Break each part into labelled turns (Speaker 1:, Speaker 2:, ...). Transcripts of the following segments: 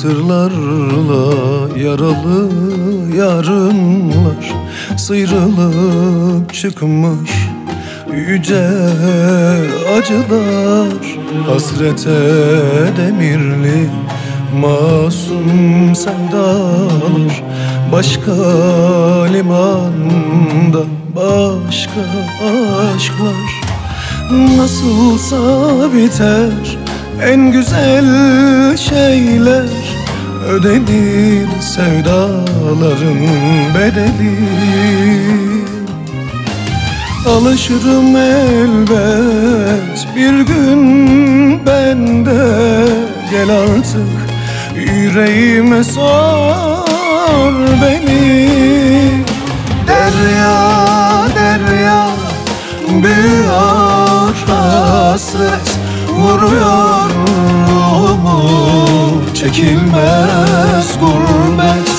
Speaker 1: sırlarla yaralı yarınlar Sıyrılıp çıkmış yüce acılar. Hasrete demirli masum sevdalar Başka limanda başka aşklar Nasılsa biter en güzel şeyler Ödenir sevdaların bedeli. Alışırım elbet bir gün ben de Gel artık yüreğime sor beni. Derya derya büyüyor hasret Vuruyor ruhumu. Çekilmez gurbet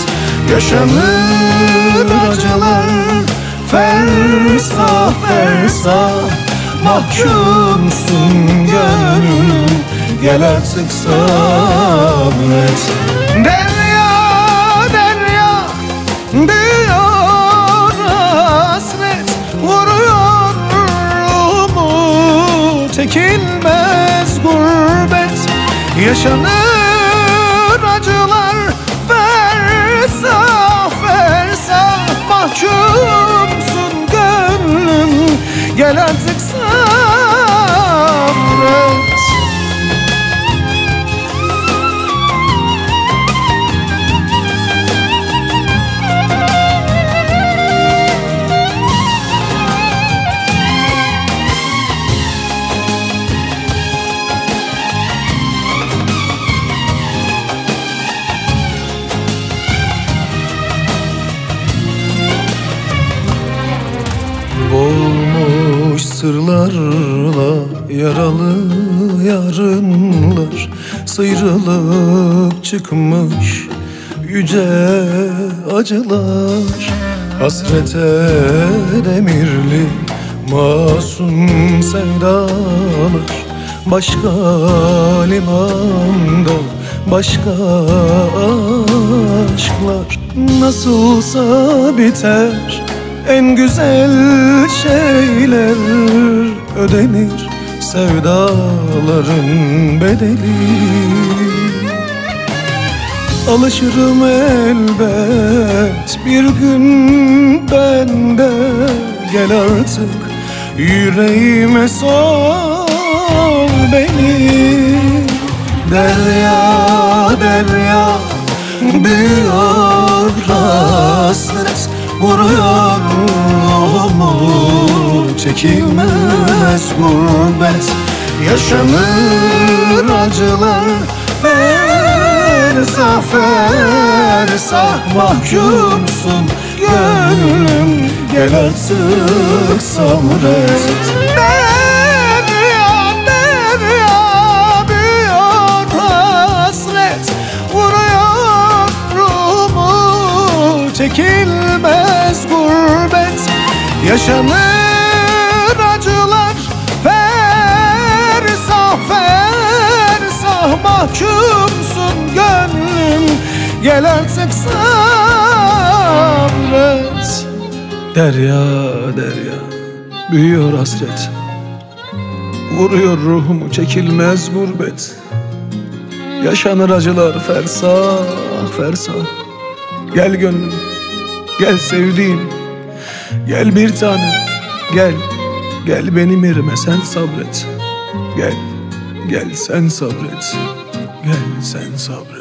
Speaker 1: Yaşanır acılar. Fersah fersah Mahkumsun gönlüm. Gel artık sabret. Derya derya diyor hasret. Vuruyor ruhumu çekilmez gurbet Yaşanır acılar. Fersah fersah Mahkumsun gönlüm. Gel artık sabret sırlarla yaralı yarınlar Sıyrılıp çıkmış yüce acılar. Hasrete demirli masum sevdalar. Başka limanda başka aşklar Nasılsa biter en güzel şeyler ödenir sevdaların bedeli. Alışırım elbet bir gün ben de Gel artık yüreğime sor beni. Derya derya büyüyor hasret Vuruyor çekilmez gurbet. Yaşanır acılar fersah fersah Mahkumsun. Gönlüm gel artık sabret Derya derya büyüyor hasret. Vuruyor ruhumu çekilmez gurbet. Yaşanır Mahkumsun gönlüm gel artık sabret. Derya derya büyüyor hasret. Vuruyor ruhumu çekilmez gurbet. Yaşanır acılar fersah fersah. Gel gönlüm Gel sevdiğim Gel bir tane. Gel Gel benim yerime sen sabret. Gel Gel sen sabret Gel sen sabret